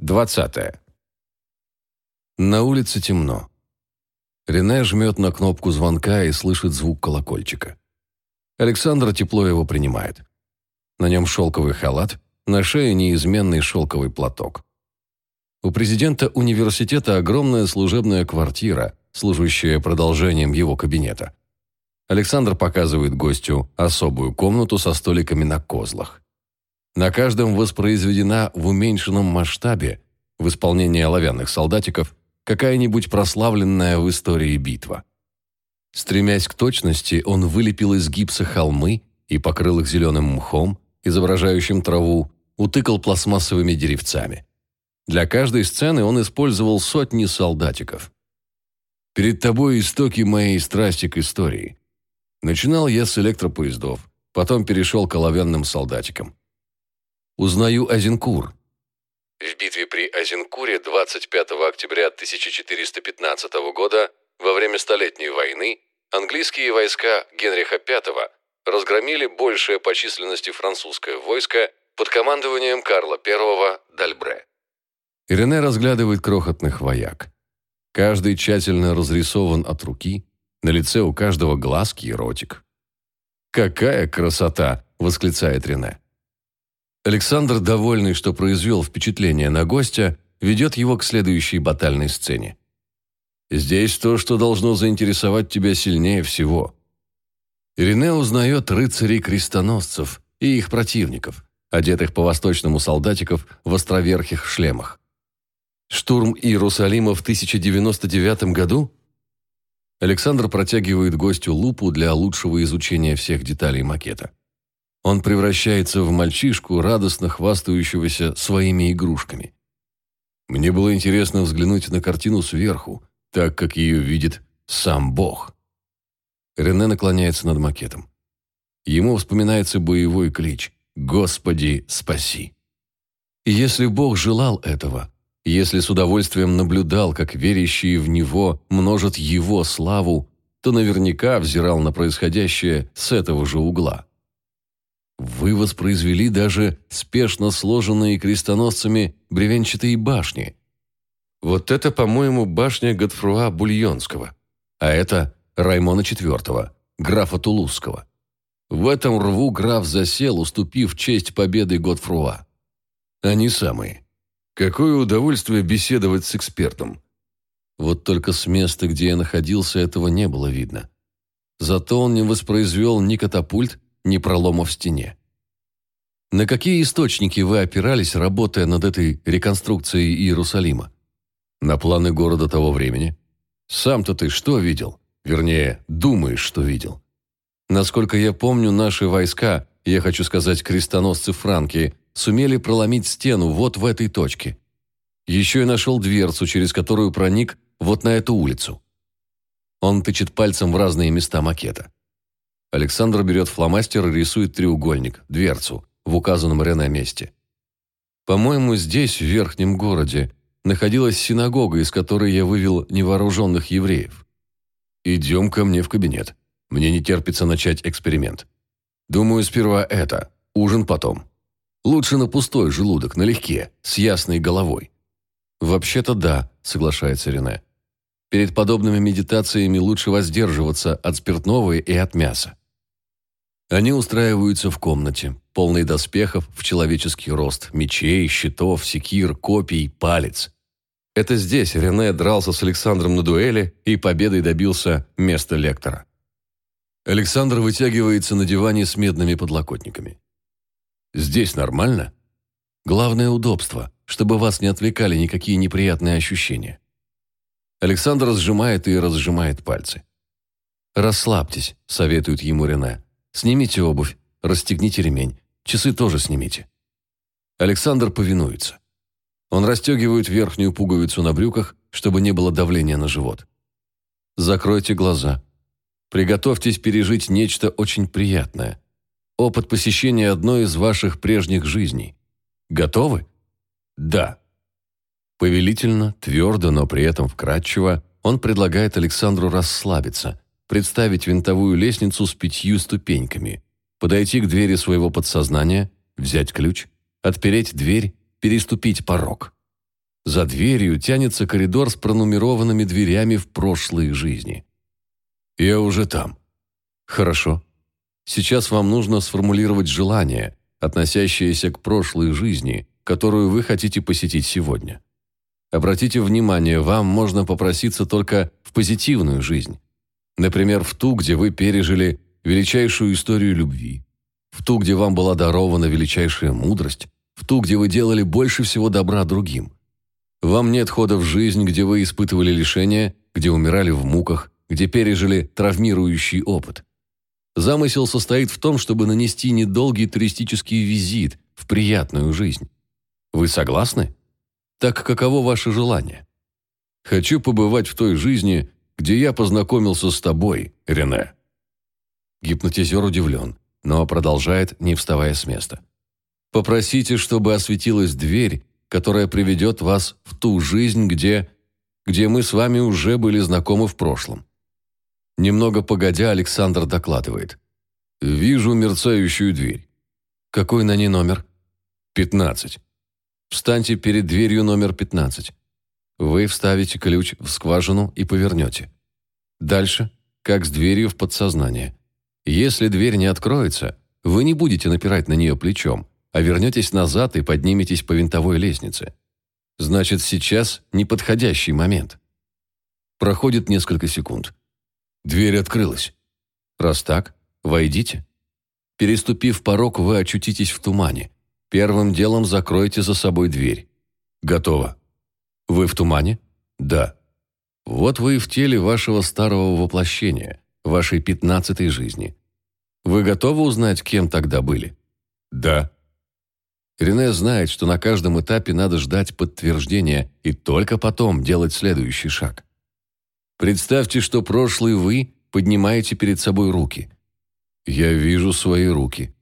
20. На улице темно. Рене жмет на кнопку звонка и слышит звук колокольчика. Александр тепло его принимает. На нем шелковый халат, на шее неизменный шелковый платок. У президента университета огромная служебная квартира, служащая продолжением его кабинета. Александр показывает гостю особую комнату со столиками на козлах. На каждом воспроизведена в уменьшенном масштабе, в исполнении оловянных солдатиков, какая-нибудь прославленная в истории битва. Стремясь к точности, он вылепил из гипса холмы и покрыл их зеленым мхом, изображающим траву, утыкал пластмассовыми деревцами. Для каждой сцены он использовал сотни солдатиков. «Перед тобой истоки моей страсти к истории. Начинал я с электропоездов, потом перешел к оловянным солдатикам. Узнаю Азенкур. В битве при Азенкуре 25 октября 1415 года во время Столетней войны английские войска Генриха V разгромили большее по численности французское войско под командованием Карла I Дальбре. Ирене разглядывает крохотных вояк. Каждый тщательно разрисован от руки, на лице у каждого глазки и ротик. «Какая красота!» – восклицает Рене. Александр, довольный, что произвел впечатление на гостя, ведет его к следующей батальной сцене. Здесь то, что должно заинтересовать тебя сильнее всего. Ирине узнает рыцарей-крестоносцев и их противников, одетых по-восточному солдатиков в островерхих шлемах. Штурм Иерусалима в 1099 году? Александр протягивает гостю лупу для лучшего изучения всех деталей макета. Он превращается в мальчишку, радостно хвастающегося своими игрушками. Мне было интересно взглянуть на картину сверху, так как ее видит сам Бог. Рене наклоняется над макетом. Ему вспоминается боевой клич «Господи, спаси!». Если Бог желал этого, если с удовольствием наблюдал, как верящие в Него множат Его славу, то наверняка взирал на происходящее с этого же угла. Вы воспроизвели даже спешно сложенные крестоносцами бревенчатые башни. Вот это, по-моему, башня Готфруа Бульонского, а это Раймона IV, графа Тулузского. В этом рву граф засел, уступив честь победы Готфруа. Они самые. Какое удовольствие беседовать с экспертом. Вот только с места, где я находился, этого не было видно. Зато он не воспроизвел ни катапульт, ни пролома в стене. На какие источники вы опирались, работая над этой реконструкцией Иерусалима? На планы города того времени? Сам-то ты что видел? Вернее, думаешь, что видел. Насколько я помню, наши войска, я хочу сказать, крестоносцы Франки, сумели проломить стену вот в этой точке. Еще и нашел дверцу, через которую проник вот на эту улицу. Он тычет пальцем в разные места макета. Александр берет фломастер и рисует треугольник, дверцу, в указанном Рене месте. По-моему, здесь, в верхнем городе, находилась синагога, из которой я вывел невооруженных евреев. Идем ко мне в кабинет. Мне не терпится начать эксперимент. Думаю, сперва это, ужин потом. Лучше на пустой желудок, налегке, с ясной головой. Вообще-то да, соглашается Рене. Перед подобными медитациями лучше воздерживаться от спиртного и от мяса. Они устраиваются в комнате, полной доспехов в человеческий рост, мечей, щитов, секир, копий, палец. Это здесь Рене дрался с Александром на дуэли и победой добился места лектора. Александр вытягивается на диване с медными подлокотниками. «Здесь нормально?» «Главное удобство, чтобы вас не отвлекали никакие неприятные ощущения». Александр сжимает и разжимает пальцы. «Расслабьтесь», — советует ему Рене. Снимите обувь, расстегните ремень, часы тоже снимите. Александр повинуется. Он расстегивает верхнюю пуговицу на брюках, чтобы не было давления на живот. Закройте глаза. Приготовьтесь пережить нечто очень приятное. Опыт посещения одной из ваших прежних жизней. Готовы? Да. Повелительно, твердо, но при этом вкрадчиво, он предлагает Александру расслабиться, представить винтовую лестницу с пятью ступеньками, подойти к двери своего подсознания, взять ключ, отпереть дверь, переступить порог. За дверью тянется коридор с пронумерованными дверями в прошлые жизни. Я уже там. Хорошо. Сейчас вам нужно сформулировать желание, относящееся к прошлой жизни, которую вы хотите посетить сегодня. Обратите внимание, вам можно попроситься только в позитивную жизнь. Например, в ту, где вы пережили величайшую историю любви, в ту, где вам была дарована величайшая мудрость, в ту, где вы делали больше всего добра другим. Вам нет хода в жизнь, где вы испытывали лишения, где умирали в муках, где пережили травмирующий опыт. Замысел состоит в том, чтобы нанести недолгий туристический визит в приятную жизнь. Вы согласны? Так каково ваше желание? Хочу побывать в той жизни, где я познакомился с тобой, Рене. Гипнотизер удивлен, но продолжает, не вставая с места. Попросите, чтобы осветилась дверь, которая приведет вас в ту жизнь, где... где мы с вами уже были знакомы в прошлом. Немного погодя, Александр докладывает. «Вижу мерцающую дверь. Какой на ней номер?» «Пятнадцать. Встаньте перед дверью номер пятнадцать. Вы вставите ключ в скважину и повернете. Дальше, как с дверью в подсознание. Если дверь не откроется, вы не будете напирать на нее плечом, а вернетесь назад и подниметесь по винтовой лестнице. Значит, сейчас неподходящий момент. Проходит несколько секунд. Дверь открылась. Раз так, войдите. Переступив порог, вы очутитесь в тумане. Первым делом закройте за собой дверь. Готово. Вы в тумане? Да. Вот вы в теле вашего старого воплощения, вашей пятнадцатой жизни. Вы готовы узнать, кем тогда были? Да. Рене знает, что на каждом этапе надо ждать подтверждения и только потом делать следующий шаг. Представьте, что прошлый вы поднимаете перед собой руки. Я вижу свои руки.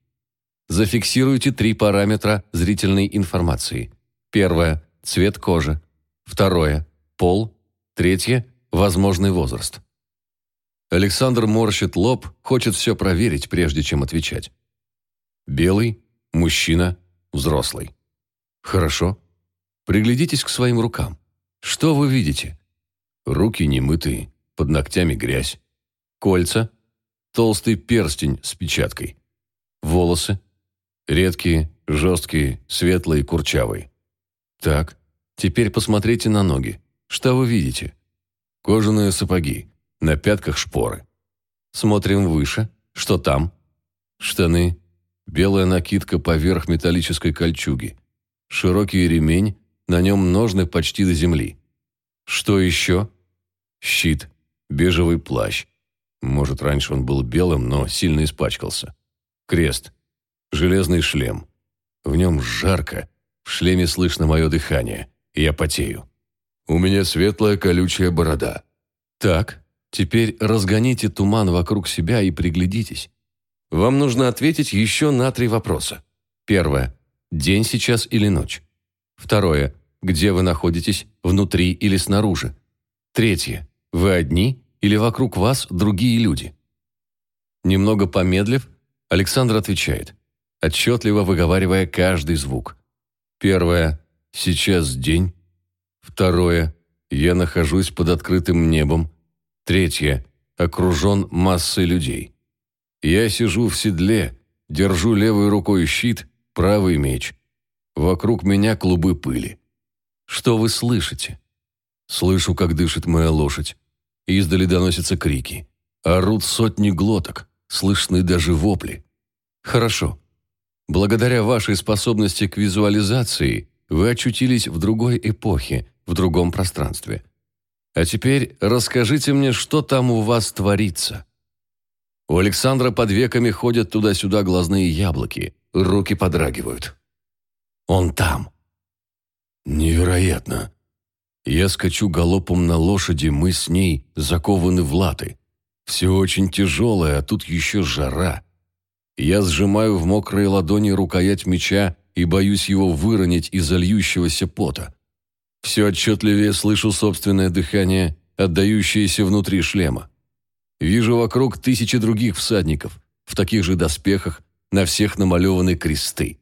Зафиксируйте три параметра зрительной информации. Первое – цвет кожи. Второе – пол. Третье – возможный возраст. Александр морщит лоб, хочет все проверить, прежде чем отвечать. Белый, мужчина, взрослый. Хорошо. Приглядитесь к своим рукам. Что вы видите? Руки немытые, под ногтями грязь. Кольца. Толстый перстень с печаткой. Волосы. Редкие, жесткие, светлые, курчавые. Так, теперь посмотрите на ноги. Что вы видите? Кожаные сапоги. На пятках шпоры. Смотрим выше. Что там? Штаны. Белая накидка поверх металлической кольчуги. Широкий ремень, на нем ножны почти до земли. Что еще? щит, бежевый плащ. Может, раньше он был белым, но сильно испачкался. Крест, железный шлем. В нем жарко, в шлеме слышно мое дыхание, я потею. У меня светлая колючая борода. Так, теперь разгоните туман вокруг себя и приглядитесь. Вам нужно ответить еще на три вопроса. Первое. День сейчас или ночь? Второе. Где вы находитесь, внутри или снаружи? Третье. Вы одни или вокруг вас другие люди? Немного помедлив, Александр отвечает, отчетливо выговаривая каждый звук. Первое. Сейчас день. Второе. Я нахожусь под открытым небом. Третье. Окружен массой людей. Я сижу в седле, держу левой рукой щит, правый меч. Вокруг меня клубы пыли. Что вы слышите? Слышу, как дышит моя лошадь. Издали доносятся крики. Орут сотни глоток, слышны даже вопли. Хорошо. Благодаря вашей способности к визуализации вы очутились в другой эпохе, в другом пространстве. А теперь расскажите мне, что там у вас творится. У Александра под веками ходят туда-сюда глазные яблоки, руки подрагивают. Он там. Невероятно. Я скачу галопом на лошади, мы с ней закованы в латы. Все очень тяжелое, а тут еще жара. Я сжимаю в мокрые ладони рукоять меча и боюсь его выронить из-за пота. Все отчетливее слышу собственное дыхание, отдающееся внутри шлема. Вижу вокруг тысячи других всадников, в таких же доспехах, на всех намалеваны кресты.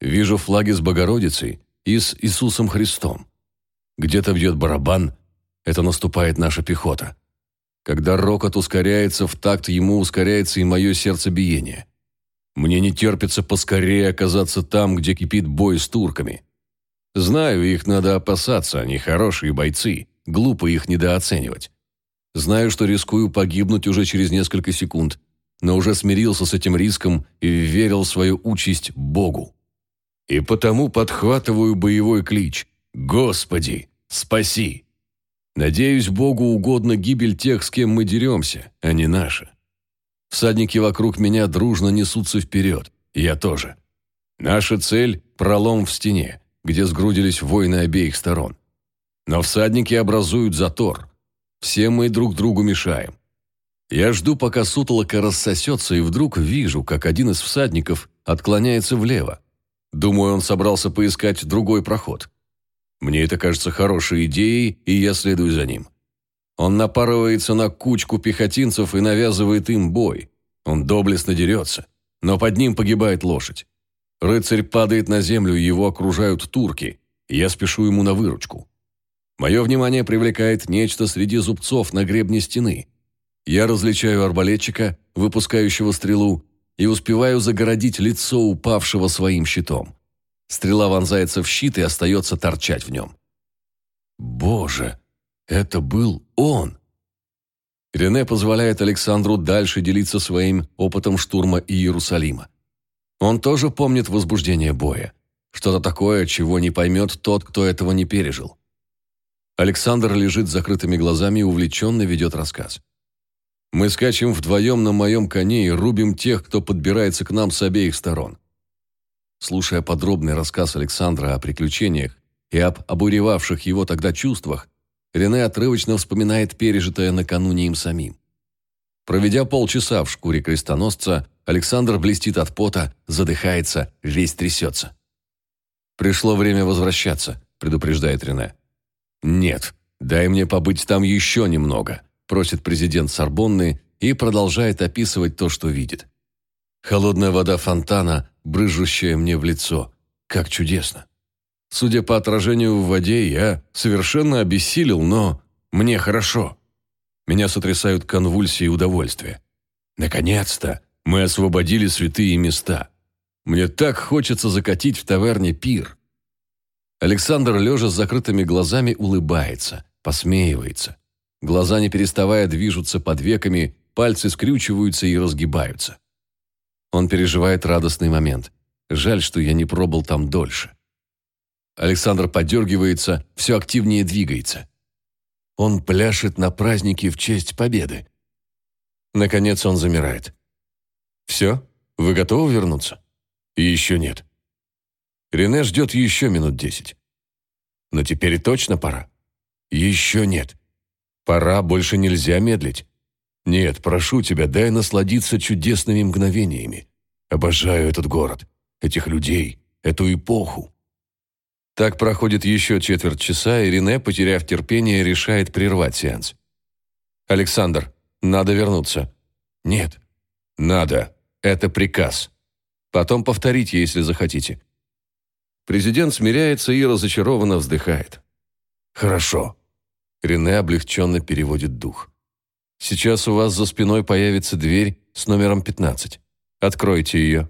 Вижу флаги с Богородицей и с Иисусом Христом. Где-то бьет барабан. Это наступает наша пехота. Когда рокот ускоряется в такт, ему ускоряется и мое сердцебиение. Мне не терпится поскорее оказаться там, где кипит бой с турками. Знаю, их надо опасаться, они хорошие бойцы, глупо их недооценивать. Знаю, что рискую погибнуть уже через несколько секунд, но уже смирился с этим риском и верил в свою участь Богу. И потому подхватываю боевой клич «Господи, спаси!» Надеюсь, Богу угодно гибель тех, с кем мы деремся, а не наша. Всадники вокруг меня дружно несутся вперед, я тоже. Наша цель – пролом в стене, где сгрудились воины обеих сторон. Но всадники образуют затор. Все мы друг другу мешаем. Я жду, пока сутолока рассосется, и вдруг вижу, как один из всадников отклоняется влево. Думаю, он собрался поискать другой проход. Мне это кажется хорошей идеей, и я следую за ним. Он напарывается на кучку пехотинцев и навязывает им бой. Он доблестно дерется, но под ним погибает лошадь. Рыцарь падает на землю, его окружают турки. Я спешу ему на выручку. Мое внимание привлекает нечто среди зубцов на гребне стены. Я различаю арбалетчика, выпускающего стрелу, и успеваю загородить лицо упавшего своим щитом. Стрела вонзается в щит и остается торчать в нем. Боже, это был он! Рене позволяет Александру дальше делиться своим опытом штурма Иерусалима. Он тоже помнит возбуждение боя. Что-то такое, чего не поймет тот, кто этого не пережил. Александр лежит с закрытыми глазами и увлеченно ведет рассказ. Мы скачем вдвоем на моем коне и рубим тех, кто подбирается к нам с обеих сторон. Слушая подробный рассказ Александра о приключениях и об обуревавших его тогда чувствах, Рене отрывочно вспоминает пережитое накануне им самим. Проведя полчаса в шкуре крестоносца, Александр блестит от пота, задыхается, весь трясется. «Пришло время возвращаться», – предупреждает Рене. «Нет, дай мне побыть там еще немного», – просит президент Сорбонны и продолжает описывать то, что видит. Холодная вода фонтана, брызжущая мне в лицо. Как чудесно. Судя по отражению в воде, я совершенно обессилел, но мне хорошо. Меня сотрясают конвульсии удовольствия. Наконец-то мы освободили святые места. Мне так хочется закатить в таверне пир. Александр, лежа с закрытыми глазами, улыбается, посмеивается. Глаза, не переставая, движутся под веками, пальцы скрючиваются и разгибаются. Он переживает радостный момент. Жаль, что я не пробыл там дольше. Александр подергивается, все активнее двигается. Он пляшет на празднике в честь победы. Наконец он замирает. «Все? Вы готовы вернуться?» «Еще нет». Рене ждет еще минут десять. «Но теперь точно пора?» «Еще нет. Пора, больше нельзя медлить. Нет, прошу тебя, дай насладиться чудесными мгновениями. Обожаю этот город, этих людей, эту эпоху». Так проходит еще четверть часа, и Рене, потеряв терпение, решает прервать сеанс. «Александр, надо вернуться». «Нет». «Надо. Это приказ. Потом повторите, если захотите». Президент смиряется и разочарованно вздыхает. «Хорошо». Рене облегченно переводит дух. «Сейчас у вас за спиной появится дверь с номером 15. Откройте ее.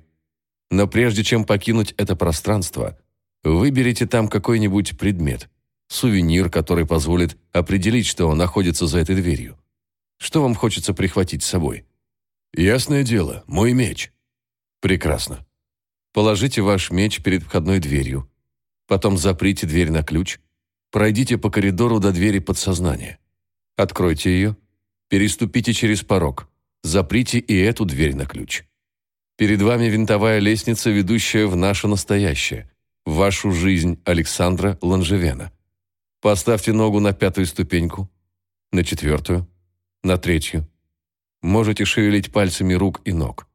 Но прежде чем покинуть это пространство, выберите там какой-нибудь предмет, сувенир, который позволит определить, что он находится за этой дверью. Что вам хочется прихватить с собой?» «Ясное дело, мой меч». «Прекрасно. Положите ваш меч перед входной дверью. Потом заприте дверь на ключ. Пройдите по коридору до двери подсознания. Откройте ее. Переступите через порог. Заприте и эту дверь на ключ. Перед вами винтовая лестница, ведущая в наше настоящее, вашу жизнь Александра Ланжевена. Поставьте ногу на пятую ступеньку, на четвертую, на третью, Можете шевелить пальцами рук и ног.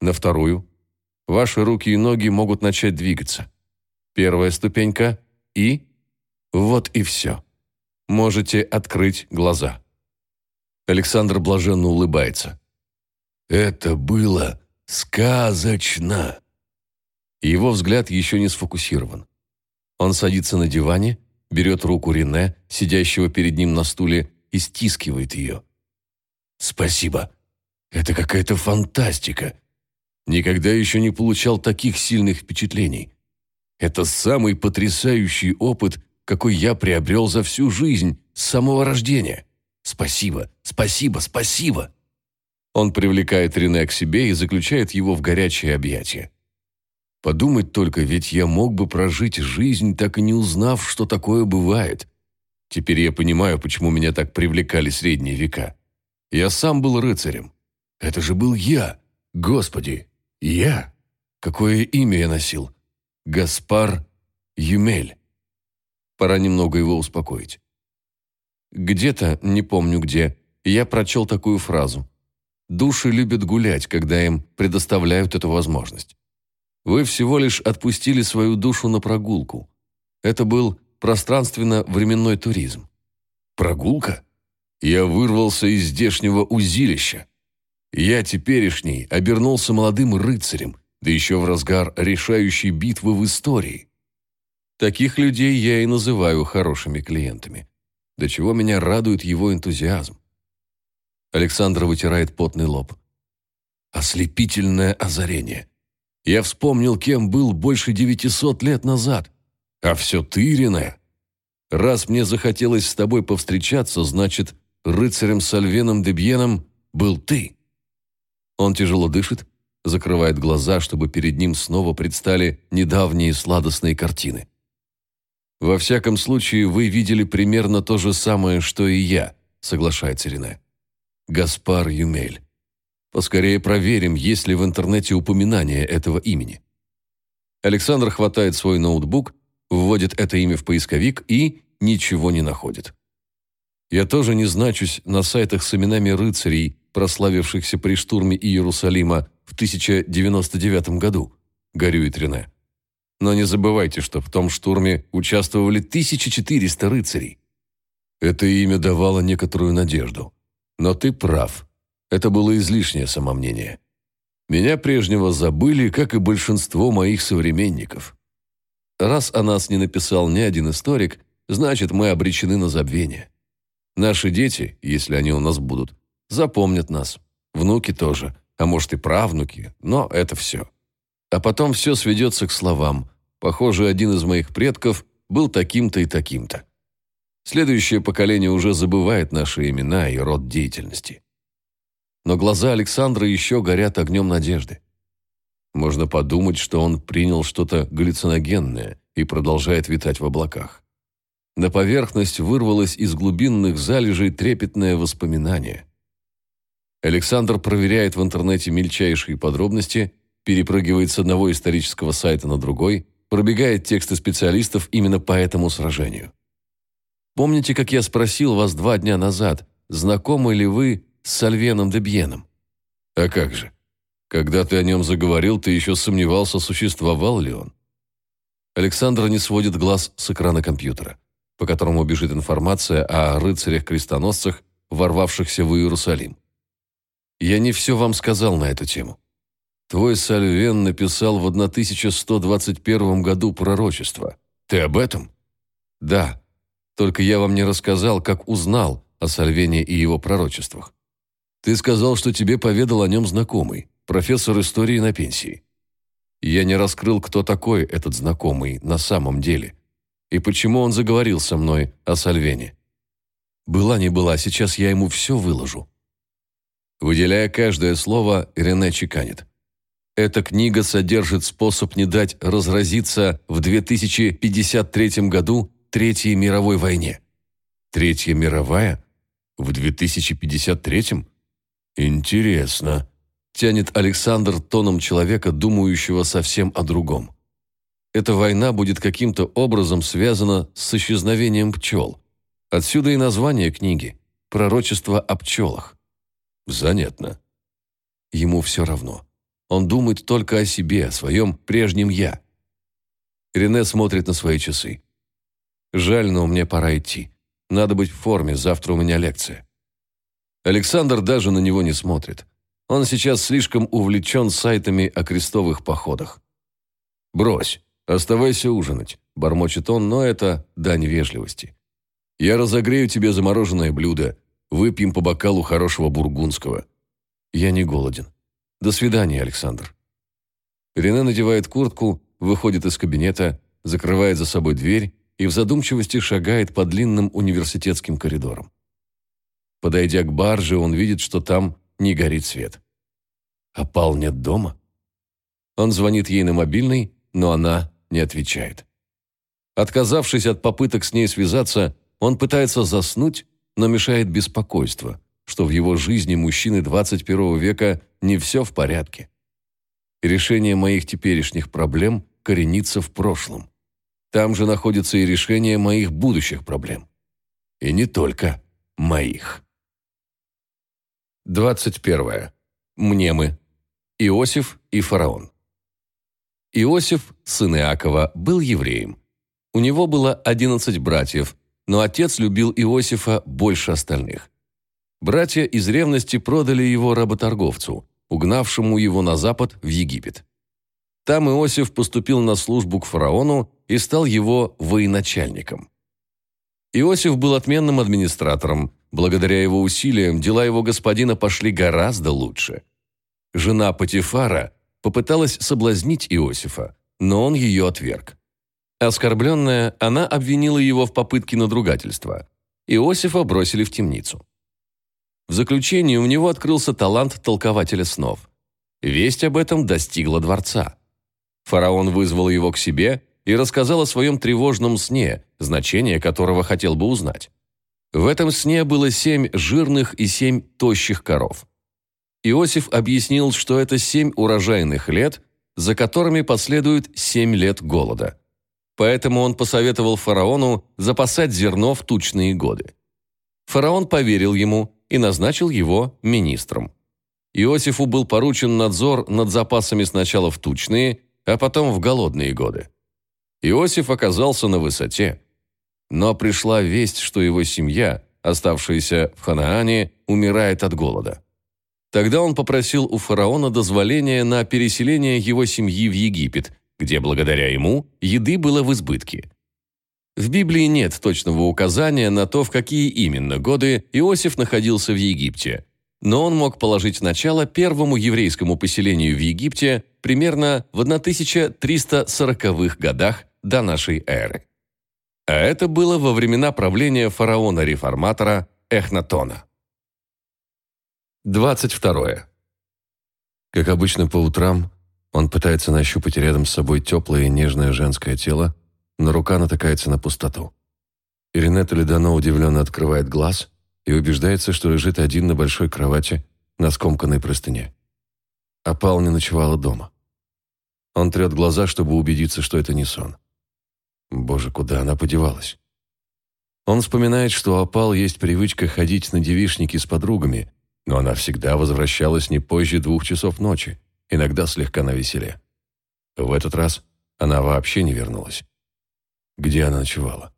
На вторую. Ваши руки и ноги могут начать двигаться. Первая ступенька и... Вот и все. Можете открыть глаза. Александр блаженно улыбается. Это было сказочно. Его взгляд еще не сфокусирован. Он садится на диване берет руку Рене, сидящего перед ним на стуле, и стискивает ее. «Спасибо. Это какая-то фантастика. Никогда еще не получал таких сильных впечатлений. Это самый потрясающий опыт, какой я приобрел за всю жизнь с самого рождения. Спасибо, спасибо, спасибо!» Он привлекает Рене к себе и заключает его в горячее объятие. Подумать только, ведь я мог бы прожить жизнь, так и не узнав, что такое бывает. Теперь я понимаю, почему меня так привлекали средние века. Я сам был рыцарем. Это же был я. Господи, я. Какое имя я носил? Гаспар Юмель. Пора немного его успокоить. Где-то, не помню где, я прочел такую фразу. Души любят гулять, когда им предоставляют эту возможность. Вы всего лишь отпустили свою душу на прогулку. Это был пространственно-временной туризм. Прогулка? Я вырвался из здешнего узилища. Я теперешний обернулся молодым рыцарем, да еще в разгар решающей битвы в истории. Таких людей я и называю хорошими клиентами. До чего меня радует его энтузиазм. Александр вытирает потный лоб. Ослепительное озарение. Я вспомнил, кем был больше 900 лет назад. А все ты, Рене. Раз мне захотелось с тобой повстречаться, значит, рыцарем Сальвеном Дебьеном был ты. Он тяжело дышит, закрывает глаза, чтобы перед ним снова предстали недавние сладостные картины. «Во всяком случае, вы видели примерно то же самое, что и я», соглашается Рене. Гаспар Юмель. Поскорее проверим, есть ли в интернете упоминание этого имени. Александр хватает свой ноутбук, вводит это имя в поисковик и ничего не находит. Я тоже не значусь на сайтах с именами рыцарей, прославившихся при штурме Иерусалима в 1099 году, горюет Рене. Но не забывайте, что в том штурме участвовали 1400 рыцарей. Это имя давало некоторую надежду. Но ты прав. Это было излишнее самомнение. Меня прежнего забыли, как и большинство моих современников. Раз о нас не написал ни один историк, значит, мы обречены на забвение. Наши дети, если они у нас будут, запомнят нас. Внуки тоже, а может и правнуки, но это все. А потом все сведется к словам. Похоже, один из моих предков был таким-то и таким-то. Следующее поколение уже забывает наши имена и род деятельности. Но глаза Александра еще горят огнем надежды. Можно подумать, что он принял что-то галлюциногенное и продолжает витать в облаках. На поверхность вырвалось из глубинных залежей трепетное воспоминание. Александр проверяет в интернете мельчайшие подробности, перепрыгивает с одного исторического сайта на другой, пробегает тексты специалистов именно по этому сражению. Помните, как я спросил вас два дня назад, знакомы ли вы с Сальвеном де Бьеном? А как же? Когда ты о нем заговорил, ты еще сомневался, существовал ли он. Александр не сводит глаз с экрана компьютера, по которому бежит информация о рыцарях-крестоносцах, ворвавшихся в Иерусалим. Я не все вам сказал на эту тему. Твой Сальвен написал в 1121 году пророчество. Ты об этом? Да. Только я вам не рассказал, как узнал о Сальвене и его пророчествах. Ты сказал, что тебе поведал о нем знакомый, профессор истории на пенсии. Я не раскрыл, кто такой этот знакомый на самом деле и почему он заговорил со мной о Сальвене. Была не была, сейчас я ему все выложу. Выделяя каждое слово, Рене чеканит. Эта книга содержит способ не дать разразиться в 2053 году Третьей мировой войне. Третья мировая? В 2053-м? Интересно. Тянет Александр тоном человека, думающего совсем о другом. Эта война будет каким-то образом связана с исчезновением пчел. Отсюда и название книги «Пророчество о пчелах». Занятно. Ему все равно. Он думает только о себе, о своем прежнем «я». Рене смотрит на свои часы. Жаль, но мне пора идти. Надо быть в форме, завтра у меня лекция. Александр даже на него не смотрит. Он сейчас слишком увлечен сайтами о крестовых походах. Брось. «Оставайся ужинать», – бормочет он, но это дань вежливости. «Я разогрею тебе замороженное блюдо. Выпьем по бокалу хорошего бургундского». «Я не голоден. До свидания, Александр». Рене надевает куртку, выходит из кабинета, закрывает за собой дверь и в задумчивости шагает по длинным университетским коридорам. Подойдя к барже, он видит, что там не горит свет. А Пал нет дома? Он звонит ей на мобильный, но она не отвечает. Отказавшись от попыток с ней связаться, он пытается заснуть, но мешает беспокойство, что в его жизни мужчины 21 века не все в порядке. Решение моих теперешних проблем коренится в прошлом. Там же находится и решение моих будущих проблем. И не только моих. 21. Мнемы. Иосиф и фараон. Иосиф, сын Иакова, был евреем. У него было 11 братьев, но отец любил Иосифа больше остальных. Братья из ревности продали его работорговцу, угнавшему его на запад в Египет. Там Иосиф поступил на службу к фараону и стал его военачальником. Иосиф был отменным администратором. Благодаря его усилиям дела его господина пошли гораздо лучше. Жена Патифара попыталась соблазнить Иосифа, но он ее отверг. Оскорбленная, она обвинила его в попытке надругательства. Иосифа бросили в темницу. В заключение у него открылся талант толкователя снов. Весть об этом достигла дворца. Фараон вызвал его к себе и рассказал о своем тревожном сне, значение которого хотел бы узнать. В этом сне было семь жирных и семь тощих коров. Иосиф объяснил, что это семь урожайных лет, за которыми последует семь лет голода. Поэтому он посоветовал фараону запасать зерно в тучные годы. Фараон поверил ему и назначил его министром. Иосифу был поручен надзор над запасами сначала в тучные, а потом в голодные годы. Иосиф оказался на высоте. Но пришла весть, что его семья, оставшаяся в Ханаане, умирает от голода. Тогда он попросил у фараона дозволения на переселение его семьи в Египет, где благодаря ему еды было в избытке. В Библии нет точного указания на то, в какие именно годы Иосиф находился в Египте, но он мог положить начало первому еврейскому поселению в Египте примерно в 1340-х годах до нашей эры. А это было во времена правления фараона-реформатора Эхнатона. 22. Как обычно по утрам, он пытается нащупать рядом с собой теплое и нежное женское тело, но рука натыкается на пустоту. Ирине Толедано удивленно открывает глаз и убеждается, что лежит один на большой кровати на скомканной простыне. А Пал не ночевала дома. Он трет глаза, чтобы убедиться, что это не сон. Боже, куда она подевалась? Он вспоминает, что у Апал есть привычка ходить на девишники с подругами, но она всегда возвращалась не позже двух часов ночи, иногда слегка навеселе. В этот раз она вообще не вернулась. Где она ночевала?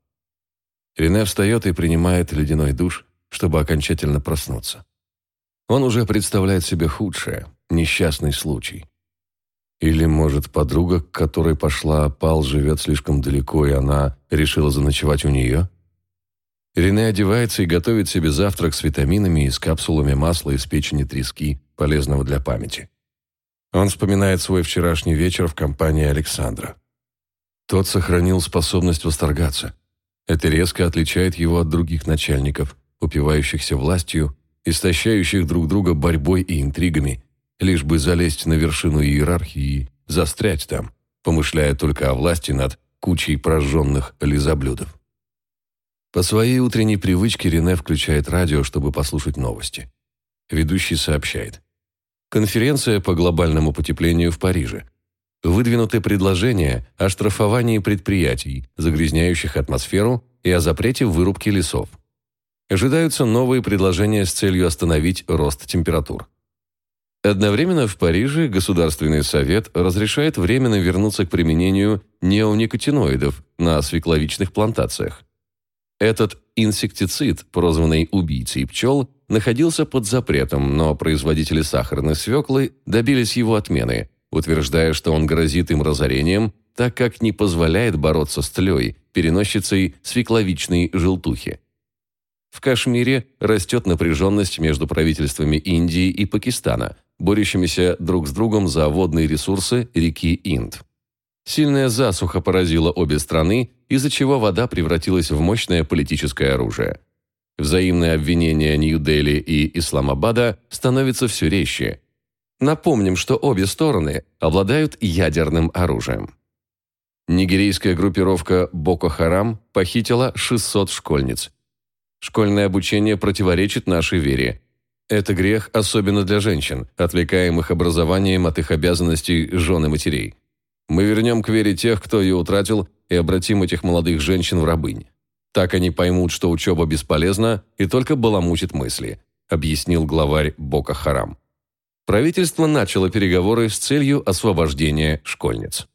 Рене встает и принимает ледяной душ, чтобы окончательно проснуться. Он уже представляет себе худшее, несчастный случай. Или, может, подруга, к которой пошла Пал, живет слишком далеко, и она решила заночевать у нее? Рене одевается и готовит себе завтрак с витаминами и с капсулами масла из печени трески, полезного для памяти. Он вспоминает свой вчерашний вечер в компании Александра. Тот сохранил способность восторгаться. Это резко отличает его от других начальников, упивающихся властью, истощающих друг друга борьбой и интригами, лишь бы залезть на вершину иерархии застрять там, помышляя только о власти над кучей прожженных лизоблюдов. По своей утренней привычке Рене включает радио, чтобы послушать новости. Ведущий сообщает. Конференция по глобальному потеплению в Париже. Выдвинуты предложения о штрафовании предприятий, загрязняющих атмосферу, и о запрете вырубки лесов. Ожидаются новые предложения с целью остановить рост температур. Одновременно в Париже Государственный совет разрешает временно вернуться к применению неоникотиноидов на свекловичных плантациях. Этот инсектицид, прозванный убийцей пчел, находился под запретом, но производители сахарной свеклы добились его отмены, утверждая, что он грозит им разорением так как не позволяет бороться с тлей, переносчицей свекловичной желтухи. В Кашмире растет напряженность между правительствами Индии и Пакистана, борющимися друг с другом за водные ресурсы реки Инд. Сильная засуха поразила обе страны, из-за чего вода превратилась в мощное политическое оружие. Взаимные обвинения Нью-Дели и Исламабада становятся все резче. Напомним, что обе стороны обладают ядерным оружием. Нигерийская группировка Боко-Харам похитила 600 школьниц. Школьное обучение противоречит нашей вере. Это грех особенно для женщин, отвлекаемых образованием от их обязанностей жены матерей. Мы вернем к вере тех, кто ее утратил, и обратим этих молодых женщин в рабынь. Так они поймут, что учеба бесполезна и только баламутит мысли, объяснил главарь Бока Харам. Правительство начало переговоры с целью освобождения школьниц.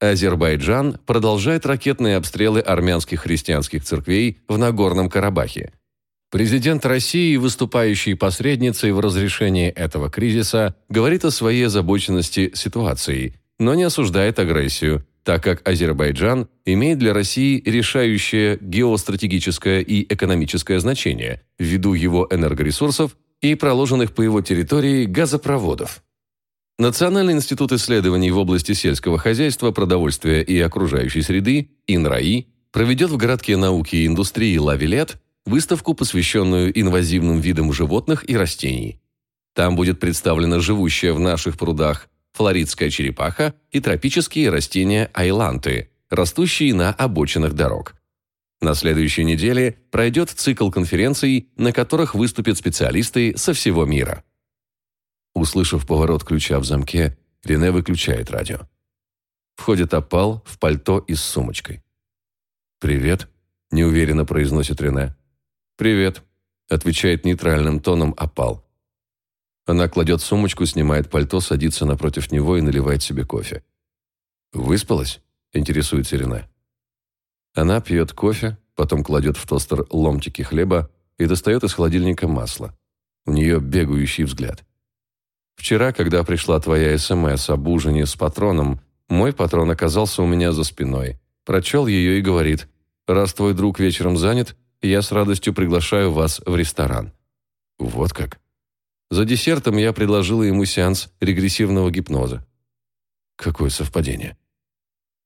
Азербайджан продолжает ракетные обстрелы армянских христианских церквей в Нагорном Карабахе. Президент России, выступающий посредницей в разрешении этого кризиса, говорит о своей озабоченности ситуацией, но не осуждает агрессию, так как Азербайджан имеет для России решающее геостратегическое и экономическое значение ввиду его энергоресурсов и проложенных по его территории газопроводов. Национальный институт исследований в области сельского хозяйства, продовольствия и окружающей среды ИНРАИ проведет в городке науки и индустрии Лавилет выставку, посвященную инвазивным видам животных и растений. Там будет представлена живущая в наших прудах флоридская черепаха и тропические растения айланты, растущие на обочинах дорог. На следующей неделе пройдет цикл конференций, на которых выступят специалисты со всего мира. Услышав поворот ключа в замке, Рене выключает радио. Входит опал в пальто и с сумочкой. «Привет», – неуверенно произносит Рене. «Привет», – отвечает нейтральным тоном опал. Она кладет сумочку, снимает пальто, садится напротив него и наливает себе кофе. «Выспалась?» – интересуется Рене. Она пьет кофе, потом кладет в тостер ломтики хлеба и достает из холодильника масло. У нее бегающий взгляд. Вчера, когда пришла твоя СМС об ужине с патроном, мой патрон оказался у меня за спиной. Прочел ее и говорит, «Раз твой друг вечером занят, я с радостью приглашаю вас в ресторан». Вот как. За десертом я предложила ему сеанс регрессивного гипноза. Какое совпадение.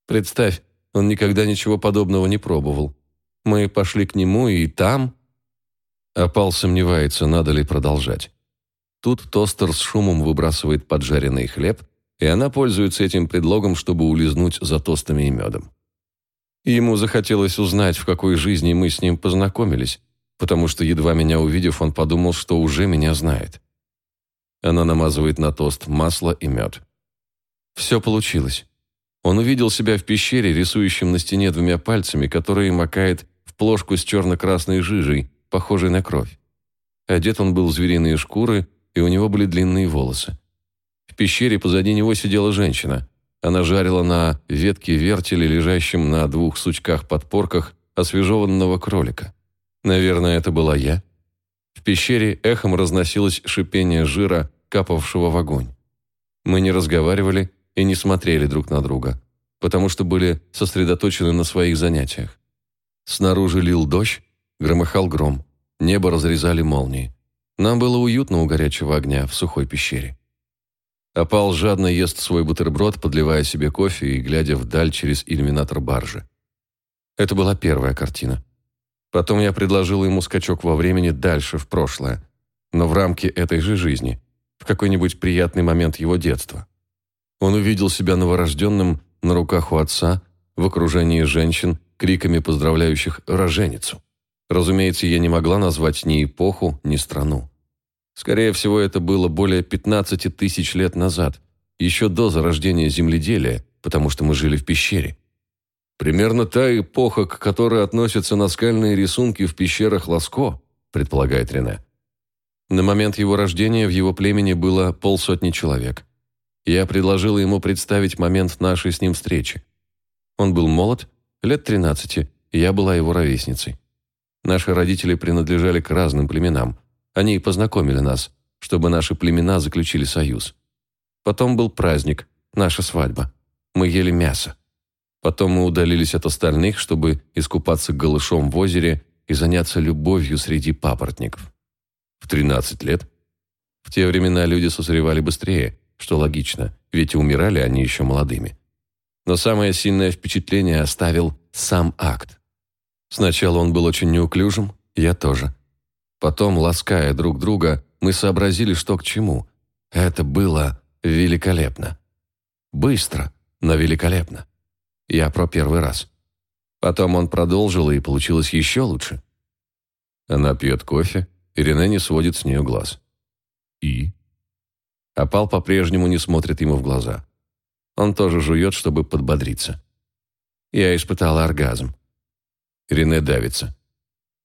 Представь, он никогда ничего подобного не пробовал. Мы пошли к нему, и там... Апал сомневается, надо ли продолжать. Тут тостер с шумом выбрасывает поджаренный хлеб, и она пользуется этим предлогом, чтобы улизнуть за тостами и медом. Ему захотелось узнать, в какой жизни мы с ним познакомились, потому что, едва меня увидев, он подумал, что уже меня знает. Она намазывает на тост масло и мед. Все получилось. Он увидел себя в пещере, рисующим на стене двумя пальцами, которые макает в плошку с черно-красной жижей, похожей на кровь. Одет он был в звериные шкуры, и у него были длинные волосы. В пещере позади него сидела женщина. Она жарила на ветке вертеле, лежащем на двух сучках-подпорках, освежеванного кролика. Наверное, это была я. В пещере эхом разносилось шипение жира, капавшего в огонь. Мы не разговаривали и не смотрели друг на друга, потому что были сосредоточены на своих занятиях. Снаружи лил дождь, громыхал гром, небо разрезали молнии. Нам было уютно у горячего огня в сухой пещере. Апал жадно ест свой бутерброд, подливая себе кофе и глядя вдаль через иллюминатор баржи. Это была первая картина. Потом я предложил ему скачок во времени дальше, в прошлое, но в рамки этой же жизни, в какой-нибудь приятный момент его детства. Он увидел себя новорожденным на руках у отца, в окружении женщин, криками поздравляющих роженицу. Разумеется, я не могла назвать ни эпоху, ни страну. Скорее всего, это было более 15 тысяч лет назад, еще до зарождения земледелия, потому что мы жили в пещере. Примерно та эпоха, к которой относятся наскальные рисунки в пещерах Ласко, предполагает Рене. На момент его рождения в его племени было полсотни человек. Я предложила ему представить момент нашей с ним встречи. Он был молод, лет 13, и я была его ровесницей. Наши родители принадлежали к разным племенам. Они и познакомили нас, чтобы наши племена заключили союз. Потом был праздник, наша свадьба. Мы ели мясо. Потом мы удалились от остальных, чтобы искупаться голышом в озере и заняться любовью среди папоротников. В 13 лет? В те времена люди созревали быстрее, что логично, ведь умирали они еще молодыми. Но самое сильное впечатление оставил сам акт. Сначала он был очень неуклюжим, я тоже. Потом, лаская друг друга, мы сообразили, что к чему. Это было великолепно. Быстро, но великолепно. Я про первый раз. Потом он продолжил, и получилось еще лучше. Она пьет кофе, и Рене не сводит с нее глаз. И? Апал по-прежнему не смотрит ему в глаза. Он тоже жует, чтобы подбодриться. Я испытала оргазм. Рене давится.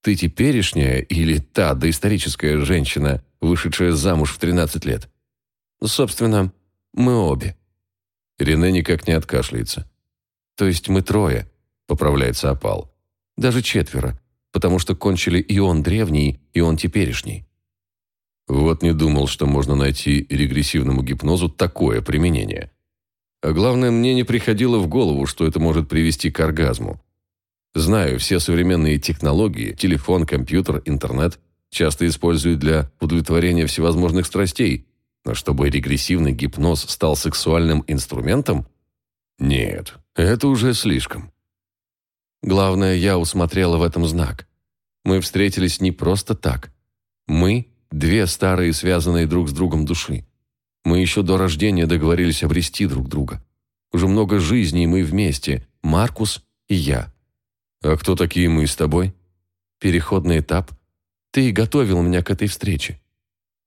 Ты теперешняя или та доисторическая женщина, вышедшая замуж в 13 лет? Собственно, мы обе. Рене никак не откашляется. То есть мы трое, поправляется опал. Даже четверо, потому что кончили и он древний, и он теперешний. Вот не думал, что можно найти регрессивному гипнозу такое применение. А главное, мне не приходило в голову, что это может привести к оргазму. Знаю, все современные технологии, телефон, компьютер, интернет часто используют для удовлетворения всевозможных страстей, но чтобы регрессивный гипноз стал сексуальным инструментом? Нет, это уже слишком. Главное, я усмотрела в этом знак. Мы встретились не просто так. Мы – две старые, связанные друг с другом души. Мы еще до рождения договорились обрести друг друга. Уже много жизней мы вместе, Маркус и я. А кто такие мы с тобой? Переходный этап. Ты готовил меня к этой встрече.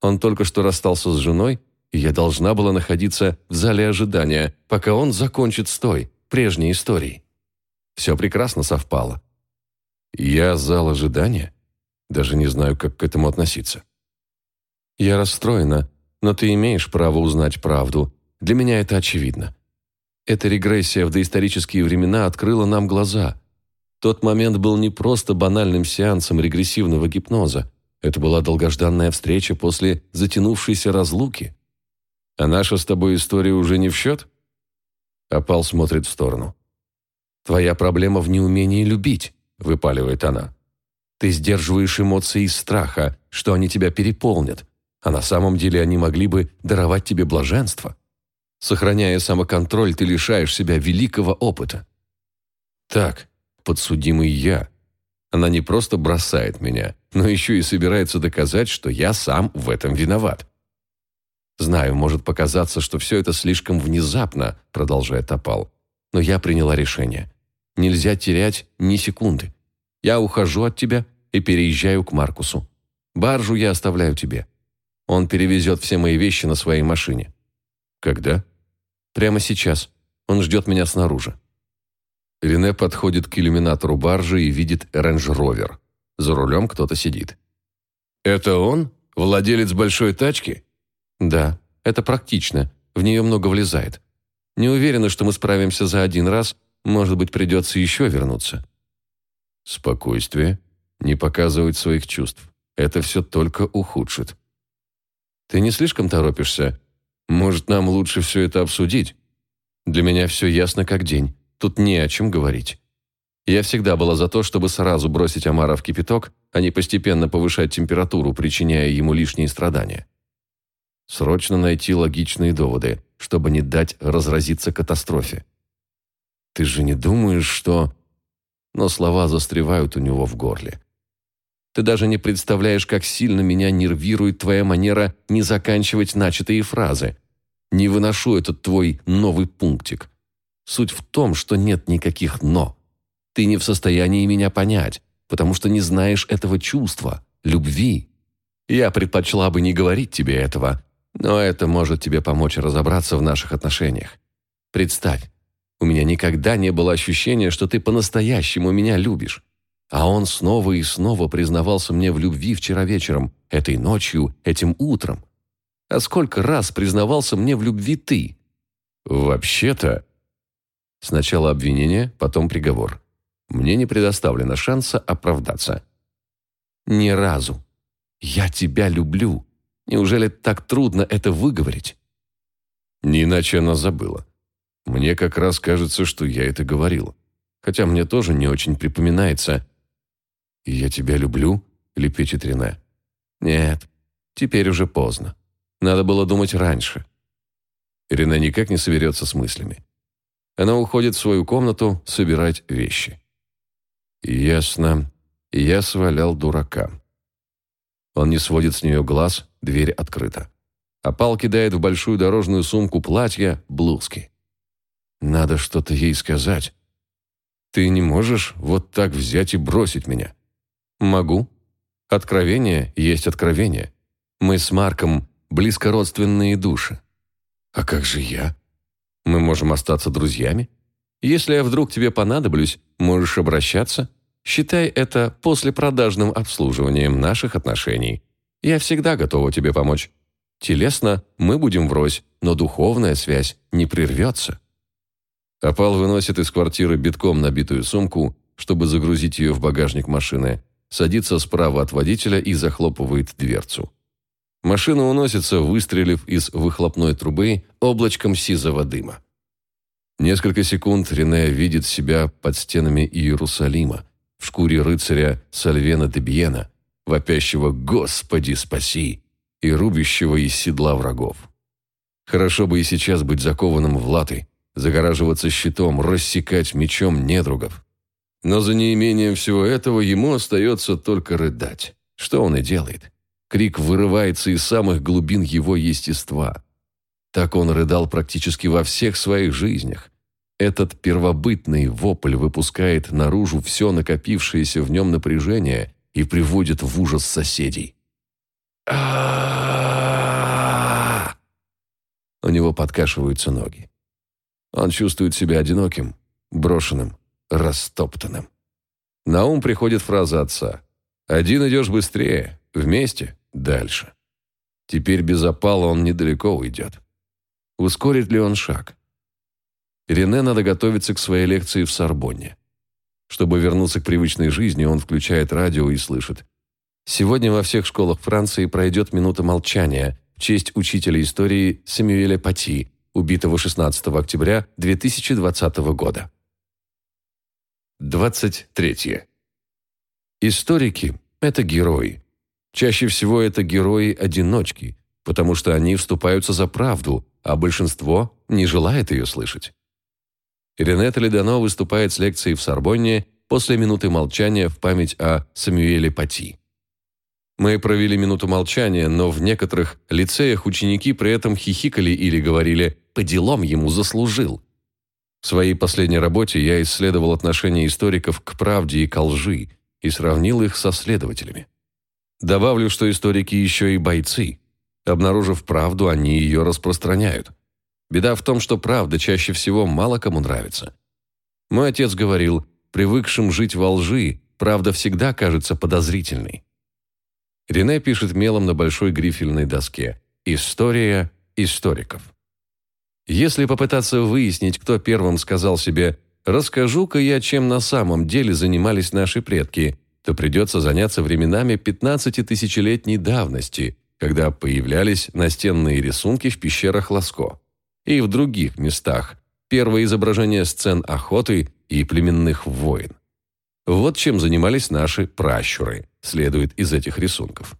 Он только что расстался с женой, и я должна была находиться в зале ожидания, пока он закончит с той, прежней историей. Все прекрасно совпало. Я зал ожидания? Даже не знаю, как к этому относиться. Я расстроена, но ты имеешь право узнать правду. Для меня это очевидно. Эта регрессия в доисторические времена открыла нам глаза. Тот момент был не просто банальным сеансом регрессивного гипноза. Это была долгожданная встреча после затянувшейся разлуки. А наша с тобой история уже не в счет? Опал смотрит в сторону. «Твоя проблема в неумении любить», — выпаливает она. «Ты сдерживаешь эмоции из страха, что они тебя переполнят, а на самом деле они могли бы даровать тебе блаженство. Сохраняя самоконтроль, ты лишаешь себя великого опыта». «Так, подсудимый я», она не просто бросает меня, но еще и собирается доказать, что я сам в этом виноват. «Знаю, может показаться, что все это слишком внезапно», — продолжает Топал. «Но я приняла решение. Нельзя терять ни секунды. Я ухожу от тебя и переезжаю к Маркусу. Баржу я оставляю тебе. Он перевезет все мои вещи на своей машине». «Когда?» «Прямо сейчас. Он ждет меня снаружи». Рене подходит к иллюминатору баржи и видит рейндж-ровер. За рулем кто-то сидит. «Это он? Владелец большой тачки?» «Да, это практично. В нее много влезает. Не уверена, что мы справимся за один раз. Может быть, придется еще вернуться». «Спокойствие. Не показывать своих чувств. Это все только ухудшит». «Ты не слишком торопишься? Может, нам лучше все это обсудить? Для меня все ясно как день. Тут не о чем говорить. Я всегда была за то, чтобы сразу бросить Амара в кипяток, а не постепенно повышать температуру, причиняя ему лишние страдания. Срочно найти логичные доводы, чтобы не дать разразиться катастрофе. Ты же не думаешь, что... Но слова застревают у него в горле. Ты даже не представляешь, как сильно меня нервирует твоя манера не заканчивать начатые фразы. Не выношу этот твой новый пунктик. Суть в том, что нет никаких «но». Ты не в состоянии меня понять, потому что не знаешь этого чувства, любви. Я предпочла бы не говорить тебе этого, но это может тебе помочь разобраться в наших отношениях. Представь, у меня никогда не было ощущения, что ты по-настоящему меня любишь. А он снова и снова признавался мне в любви вчера вечером, этой ночью, этим утром. А сколько раз признавался мне в любви ты? Вообще-то, Сначала обвинение, потом приговор. Мне не предоставлено шанса оправдаться. Ни разу. Я тебя люблю. Неужели так трудно это выговорить? Не иначе она забыла. Мне как раз кажется, что я это говорил. Хотя мне тоже не очень припоминается. «Я тебя люблю?» — лепечет Рене. «Нет, теперь уже поздно. Надо было думать раньше». Рене никак не соберется с мыслями. Она уходит в свою комнату собирать вещи. «Ясно. Я свалял дурака». Он не сводит с нее глаз, дверь открыта. А Пал кидает в большую дорожную сумку платья, блузки. Надо что-то ей сказать. Ты не можешь вот так взять и бросить меня. Могу. Откровение есть откровение. Мы с Марком близкородственные души. А как же я? Мы можем остаться друзьями. Если я вдруг тебе понадоблюсь, можешь обращаться. Считай это послепродажным обслуживанием наших отношений. Я всегда готова тебе помочь. Телесно мы будем врозь, но духовная связь не прервется. Опал выносит из квартиры битком набитую сумку, чтобы загрузить ее в багажник машины, садится справа от водителя и захлопывает дверцу. Машина уносится, выстрелив из выхлопной трубы облачком сизого дыма. Несколько секунд Рене видит себя под стенами Иерусалима, в шкуре рыцаря Сальвена де Бьена, вопящего «Господи, спаси!» и рубящего из седла врагов. Хорошо бы и сейчас быть закованным в латы, загораживаться щитом, рассекать мечом недругов. Но за неимением всего этого ему остается только рыдать. Что он и делает. Крик вырывается из самых глубин его естества. Так он рыдал практически во всех своих жизнях, этот первобытный вопль выпускает наружу все накопившееся в нем напряжение и приводит в ужас соседей. У него подкашиваются ноги. Он чувствует себя одиноким, брошенным, растоптанным. На ум приходит фраза отца. «Один идешь быстрее, вместе – дальше». Теперь без опала он недалеко уйдет. Ускорит ли он шаг? Рене надо готовиться к своей лекции в Сорбонне. Чтобы вернуться к привычной жизни, он включает радио и слышит. Сегодня во всех школах Франции пройдет минута молчания в честь учителя истории Самюэля Пати, убитого 16 октября 2020 года. 23. Историки – это герои. Чаще всего это герои-одиночки, потому что они вступаются за правду, а большинство не желает ее слышать. Рене Толедано выступает с лекцией в Сорбонне после минуты молчания в память о Самюэле Пати. Мы провели минуту молчания, но в некоторых лицеях ученики при этом хихикали или говорили «по делам ему заслужил». В своей последней работе я исследовал отношения историков к правде и к лжи и сравнил их со следователями. Добавлю, что историки еще и бойцы. Обнаружив правду, они ее распространяют. Беда в том, что правда чаще всего мало кому нравится. Мой отец говорил, привыкшим жить во лжи, правда всегда кажется подозрительной. Рене пишет мелом на большой грифельной доске «История историков». Если попытаться выяснить, кто первым сказал себе «расскажу-ка я, чем на самом деле занимались наши предки», то придется заняться временами 15-тысячелетней давности, когда появлялись настенные рисунки в пещерах Ласко и в других местах, первое изображение сцен охоты и племенных войн. Вот чем занимались наши пращуры, следует из этих рисунков.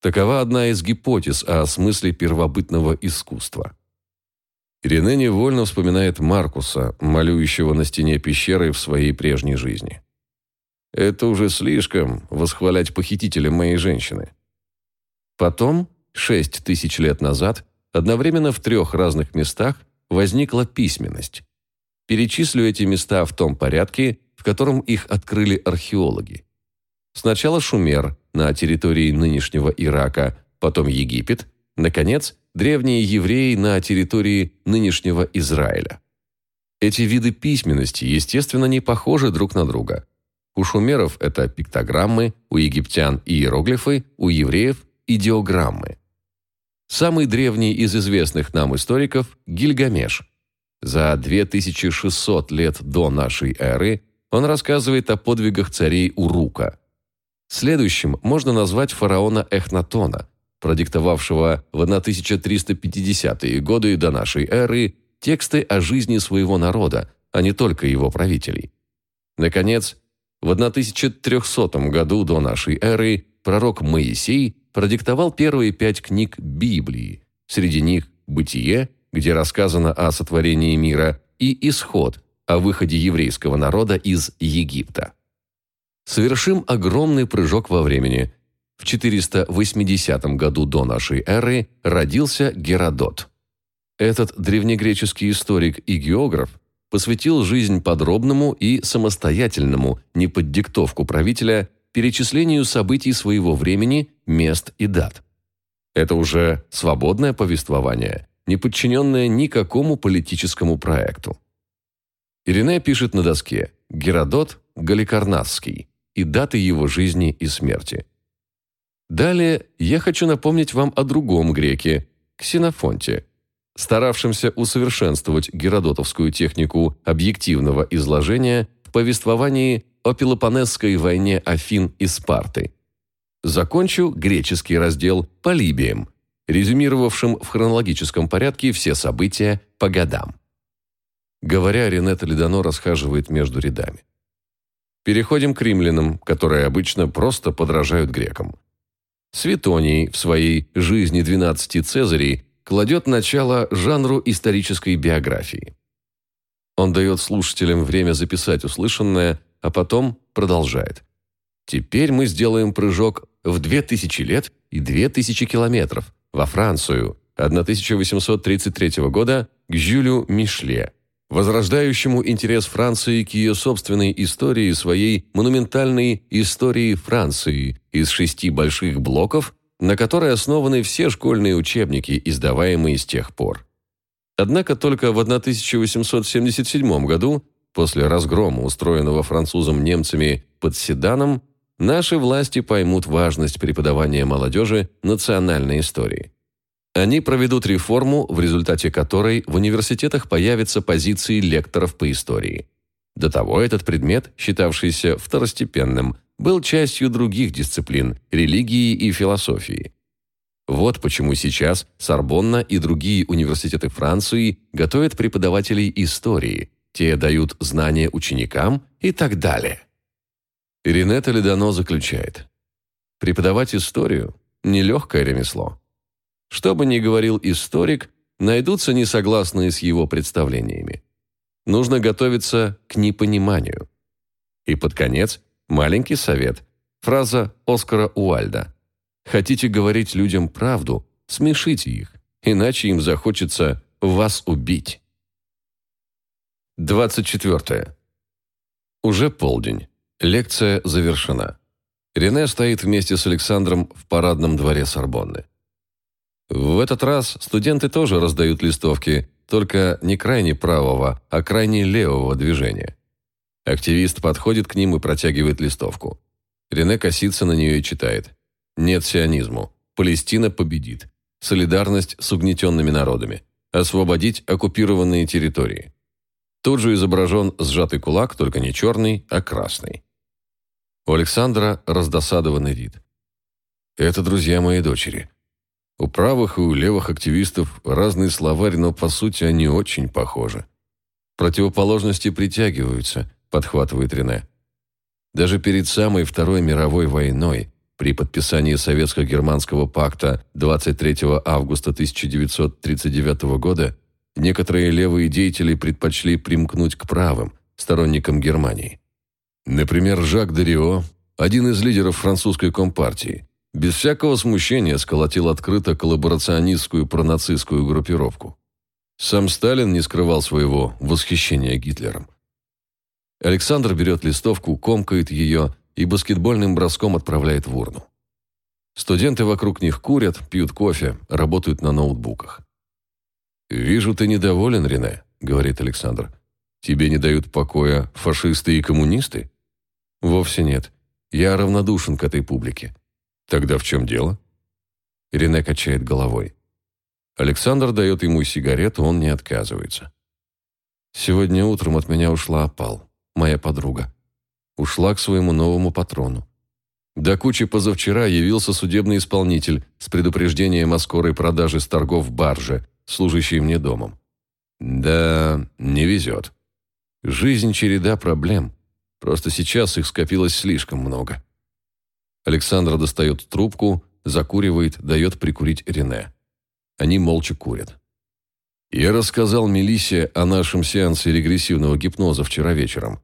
Такова одна из гипотез о смысле первобытного искусства. Рене невольно вспоминает Маркуса, малюющего на стене пещеры в своей прежней жизни. Это уже слишком восхвалять похитителя моей женщины. Потом, шесть тысяч лет назад, Одновременно в трех разных местах возникла письменность. Перечислю эти места в том порядке, в котором их открыли археологи. Сначала Шумер на территории нынешнего Ирака, потом Египет, наконец, древние евреи на территории нынешнего Израиля. Эти виды письменности, естественно, не похожи друг на друга. У шумеров это пиктограммы, у египтян – иероглифы, у евреев – идеограммы. Самый древний из известных нам историков – Гильгамеш. За 2600 лет до нашей эры он рассказывает о подвигах царей Урука. Следующим можно назвать фараона Эхнатона, продиктовавшего в 1350-е годы до нашей эры тексты о жизни своего народа, а не только его правителей. Наконец, в 1300 году до нашей эры пророк Моисей продиктовал первые пять книг Библии, среди них «Бытие», где рассказано о сотворении мира, и «Исход», о выходе еврейского народа из Египта. Совершим огромный прыжок во времени. В 480 году до нашей эры родился Геродот. Этот древнегреческий историк и географ посвятил жизнь подробному и самостоятельному, не под диктовку правителя, перечислению событий своего времени, мест и дат. Это уже свободное повествование, не подчиненное никакому политическому проекту. Ирине пишет на доске «Геродот Галикарнасский» и даты его жизни и смерти. Далее я хочу напомнить вам о другом греке – Ксенофонте, старавшемся усовершенствовать геродотовскую технику объективного изложения в повествовании о Пелопонесской войне Афин и Спарты. Закончу греческий раздел Полибием, резюмировавшим в хронологическом порядке все события по годам. Говоря, Ренета Ледано расхаживает между рядами. Переходим к римлянам, которые обычно просто подражают грекам. Светоний в своей «Жизни 12 Цезарей» кладет начало жанру исторической биографии. Он дает слушателям время записать услышанное, а потом продолжает. Теперь мы сделаем прыжок в 2000 лет и 2000 километров во Францию 1833 года к Жюлю Мишле, возрождающему интерес Франции к ее собственной истории своей монументальной истории Франции из шести больших блоков, на которой основаны все школьные учебники, издаваемые с тех пор. Однако только в 1877 году, после разгрома, устроенного французом-немцами под Седаном, наши власти поймут важность преподавания молодежи национальной истории. Они проведут реформу, в результате которой в университетах появятся позиции лекторов по истории. До того этот предмет, считавшийся второстепенным, был частью других дисциплин – религии и философии. Вот почему сейчас Сорбонна и другие университеты Франции готовят преподавателей истории, те дают знания ученикам и так далее. Иринета Ледано заключает. Преподавать историю – нелегкое ремесло. Что бы ни говорил историк, найдутся несогласные с его представлениями. Нужно готовиться к непониманию. И под конец маленький совет. Фраза Оскара Уальда. Хотите говорить людям правду, смешите их, иначе им захочется вас убить. 24. Уже полдень. Лекция завершена. Рене стоит вместе с Александром в парадном дворе Сорбонны. В этот раз студенты тоже раздают листовки, только не крайне правого, а крайне левого движения. Активист подходит к ним и протягивает листовку. Рене косится на нее и читает. «Нет сионизму. Палестина победит. Солидарность с угнетенными народами. Освободить оккупированные территории». Тут же изображен сжатый кулак, только не черный, а красный. У Александра раздосадованный вид. «Это друзья моей дочери. У правых и у левых активистов разный словарь, но по сути они очень похожи. Противоположности притягиваются, подхватывает Рене. Даже перед самой Второй мировой войной, при подписании Советско-германского пакта 23 августа 1939 года, некоторые левые деятели предпочли примкнуть к правым, сторонникам Германии. Например, Жак Дерио, один из лидеров французской компартии, без всякого смущения сколотил открыто коллаборационистскую пронацистскую группировку. Сам Сталин не скрывал своего восхищения Гитлером. Александр берет листовку, комкает ее и баскетбольным броском отправляет в урну. Студенты вокруг них курят, пьют кофе, работают на ноутбуках. «Вижу, ты недоволен, Рене», — говорит Александр. «Тебе не дают покоя фашисты и коммунисты?» «Вовсе нет. Я равнодушен к этой публике. Тогда в чем дело? Рене качает головой. Александр дает ему сигарету, он не отказывается. Сегодня утром от меня ушла опал, моя подруга. Ушла к своему новому патрону. До кучи позавчера явился судебный исполнитель с предупреждением о скорой продаже с торгов баржи, служащей мне домом. Да, не везет. Жизнь череда проблем. Просто сейчас их скопилось слишком много. Александра достает трубку, закуривает, дает прикурить Рене. Они молча курят. Я рассказал Мелиссе о нашем сеансе регрессивного гипноза вчера вечером,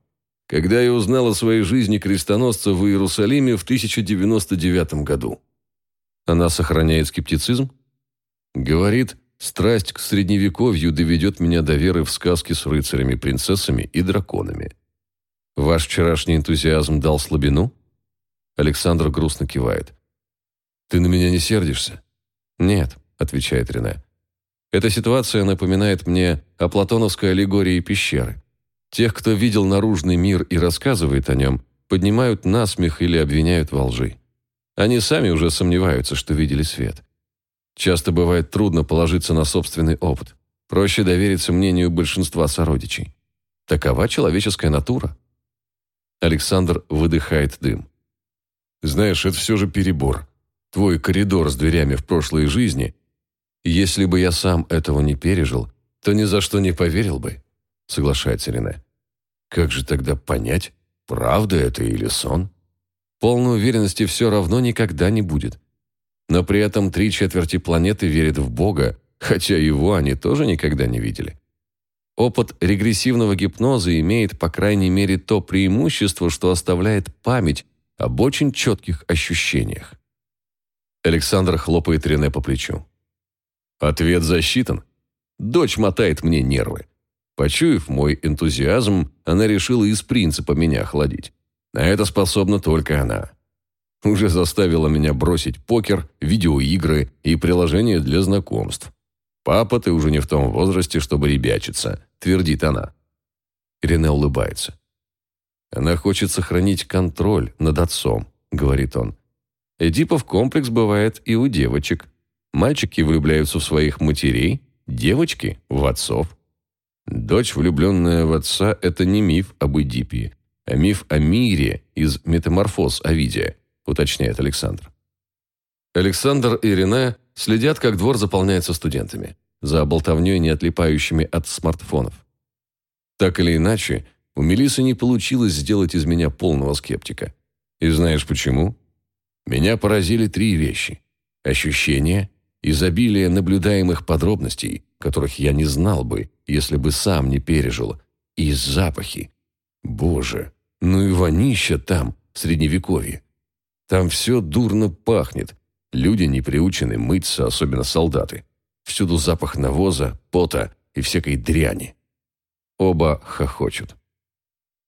когда я узнал о своей жизни крестоносца в Иерусалиме в 1099 году. Она сохраняет скептицизм? Говорит, страсть к средневековью доведет меня до веры в сказки с рыцарями, принцессами и драконами. Ваш вчерашний энтузиазм дал слабину? Александр грустно кивает. Ты на меня не сердишься? Нет, отвечает Рене. Эта ситуация напоминает мне о платоновской аллегории пещеры. Тех, кто видел наружный мир и рассказывает о нем, поднимают насмех или обвиняют во лжи. Они сами уже сомневаются, что видели свет. Часто бывает трудно положиться на собственный опыт. Проще довериться мнению большинства сородичей. Такова человеческая натура. Александр выдыхает дым. Знаешь, это все же перебор. Твой коридор с дверями в прошлой жизни если бы я сам этого не пережил, то ни за что не поверил бы, соглашается Рене. Как же тогда понять, правда это или сон? Полной уверенности все равно никогда не будет. Но при этом три четверти планеты верят в Бога, хотя его они тоже никогда не видели. Опыт регрессивного гипноза имеет, по крайней мере, то преимущество, что оставляет память об очень четких ощущениях. Александр хлопает Рене по плечу. Ответ засчитан. Дочь мотает мне нервы. Почуяв мой энтузиазм, она решила из принципа меня охладить. А это способна только она. Уже заставила меня бросить покер, видеоигры и приложения для знакомств. «Папа, ты уже не в том возрасте, чтобы ребячиться», – твердит она. Ирине улыбается. «Она хочет сохранить контроль над отцом», – говорит он. «Эдипов комплекс бывает и у девочек. Мальчики влюбляются в своих матерей, девочки – в отцов. Дочь, влюбленная в отца – это не миф об Эдипии, а миф о мире из «Метаморфоз Овидия», уточняет Александр. Александр и Рене следят, как двор заполняется студентами, за болтовней, не отлипающими от смартфонов. Так или иначе, у Мелисы не получилось сделать из меня полного скептика. И знаешь почему? Меня поразили три вещи. Ощущение, изобилие наблюдаемых подробностей, которых я не знал бы, если бы сам не пережил, и запахи. Боже, ну и вонища там, в Средневековье. Там все дурно пахнет. Люди не приучены мыться, особенно солдаты. Всюду запах навоза, пота и всякой дряни. Оба хохочут.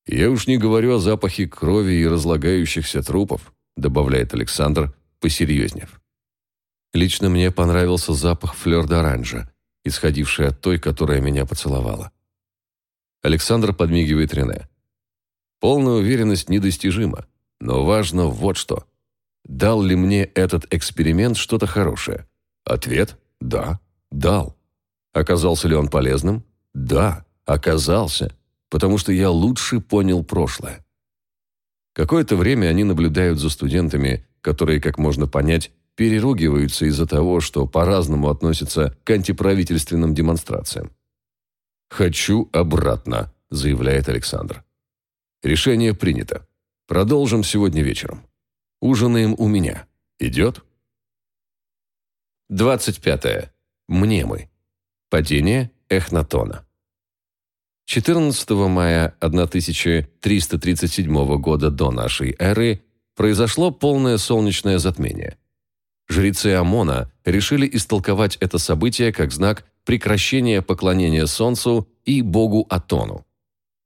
«Я уж не говорю о запахе крови и разлагающихся трупов», добавляет Александр, посерьезнев. Лично мне понравился запах флёр-д'оранжа, исходивший от той, которая меня поцеловала. Александр подмигивает Рене. Полная уверенность недостижима, но важно вот что. Дал ли мне этот эксперимент что-то хорошее? Ответ – да, дал. Оказался ли он полезным? Да, оказался, потому что я лучше понял прошлое. Какое-то время они наблюдают за студентами, которые, как можно понять, переругиваются из-за того, что по-разному относятся к антиправительственным демонстрациям. «Хочу обратно», – заявляет Александр. «Решение принято. Продолжим сегодня вечером. Ужинаем у меня. Идет?» 25. Мнемы. Падение Эхнатона. 14 мая 1337 года до нашей эры произошло полное солнечное затмение. Жрецы Амона решили истолковать это событие как знак прекращения поклонения Солнцу и богу Атону.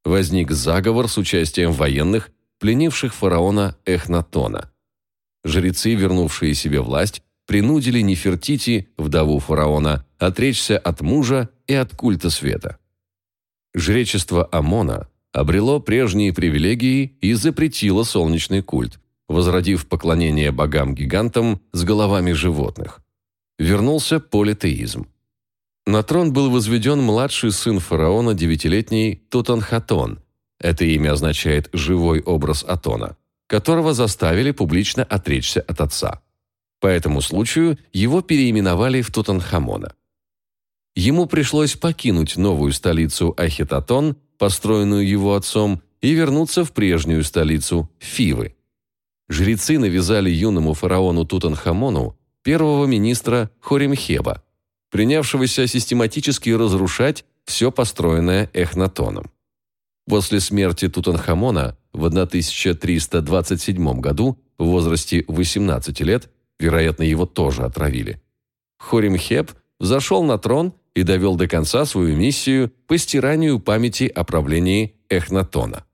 Возник заговор с участием военных, пленивших фараона Эхнатона. Жрецы, вернувшие себе власть, принудили Нефертити, вдову фараона, отречься от мужа и от культа света. Жречество Амона обрело прежние привилегии и запретило солнечный культ, возродив поклонение богам-гигантам с головами животных. Вернулся политеизм. На трон был возведен младший сын фараона, девятилетний Тутанхатон. Это имя означает «живой образ Атона», которого заставили публично отречься от отца. По этому случаю его переименовали в Тутанхамона. ему пришлось покинуть новую столицу Ахитотон, построенную его отцом, и вернуться в прежнюю столицу Фивы. Жрецы навязали юному фараону Тутанхамону первого министра Хоримхеба, принявшегося систематически разрушать все построенное Эхнатоном. После смерти Тутанхамона в 1327 году в возрасте 18 лет, вероятно, его тоже отравили, Хоримхеб взошел на трон и довел до конца свою миссию по стиранию памяти о правлении Эхнатона.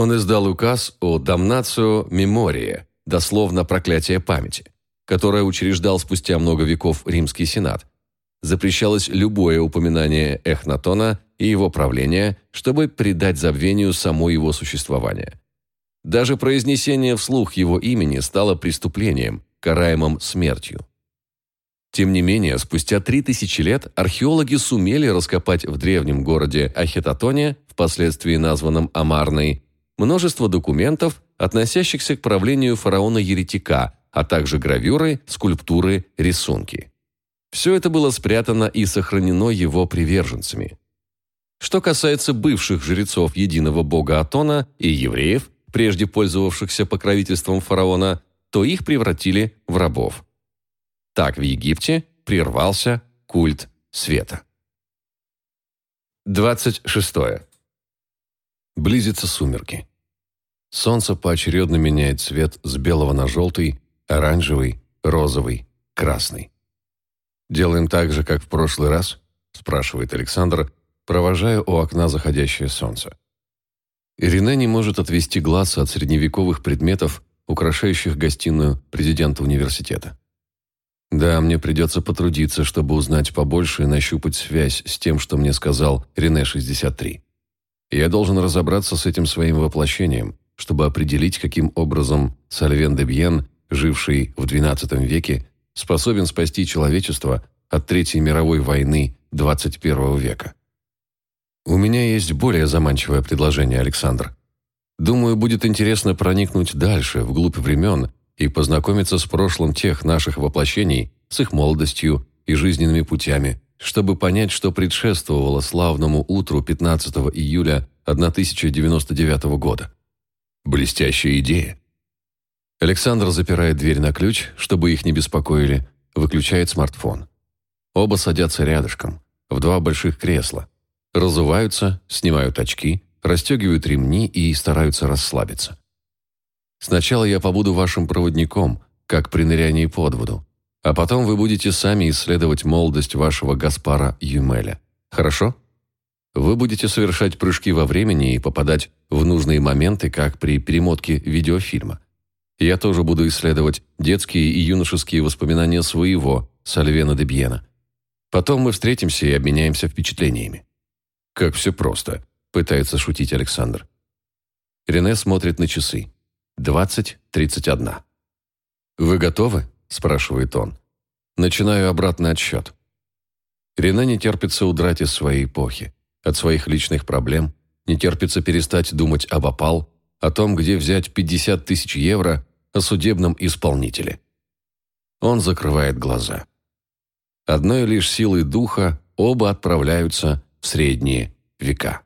Он издал указ о «damnatio memoria», дословно «проклятие памяти», которое учреждал спустя много веков Римский Сенат. Запрещалось любое упоминание Эхнатона и его правления, чтобы придать забвению само его существование. Даже произнесение вслух его имени стало преступлением, караемым смертью. Тем не менее, спустя три тысячи лет археологи сумели раскопать в древнем городе Ахетатоне, впоследствии названном Амарной, множество документов, относящихся к правлению фараона-еретика, а также гравюры, скульптуры, рисунки. Все это было спрятано и сохранено его приверженцами. Что касается бывших жрецов единого бога Атона и евреев, прежде пользовавшихся покровительством фараона, то их превратили в рабов. Так в Египте прервался культ света. 26. Близятся сумерки. Солнце поочередно меняет цвет с белого на желтый, оранжевый, розовый, красный. «Делаем так же, как в прошлый раз?» – спрашивает Александр, провожая у окна заходящее солнце. Ирине не может отвести глаз от средневековых предметов, украшающих гостиную президента университета. Да, мне придется потрудиться, чтобы узнать побольше и нащупать связь с тем, что мне сказал Рене-63. Я должен разобраться с этим своим воплощением, чтобы определить, каким образом Сальвен де Бьен, живший в XII веке, способен спасти человечество от Третьей мировой войны XXI века. У меня есть более заманчивое предложение, Александр. Думаю, будет интересно проникнуть дальше, вглубь времен, и познакомиться с прошлым тех наших воплощений, с их молодостью и жизненными путями, чтобы понять, что предшествовало славному утру 15 июля 1099 года. Блестящая идея. Александр запирает дверь на ключ, чтобы их не беспокоили, выключает смартфон. Оба садятся рядышком, в два больших кресла. Разуваются, снимают очки, расстегивают ремни и стараются расслабиться. Сначала я побуду вашим проводником, как при нырянии под воду, а потом вы будете сами исследовать молодость вашего Гаспара Юмеля. Хорошо? Вы будете совершать прыжки во времени и попадать в нужные моменты, как при перемотке видеофильма. Я тоже буду исследовать детские и юношеские воспоминания своего, Сальвена де Бьена. Потом мы встретимся и обменяемся впечатлениями. Как все просто, пытается шутить Александр. Рене смотрит на часы. 20.31. «Вы готовы?» – спрашивает он. Начинаю обратный отсчет. Рене не терпится удрать из своей эпохи, от своих личных проблем, не терпится перестать думать об опал, о том, где взять 50 тысяч евро, о судебном исполнителе. Он закрывает глаза. Одной лишь силой духа оба отправляются в средние века.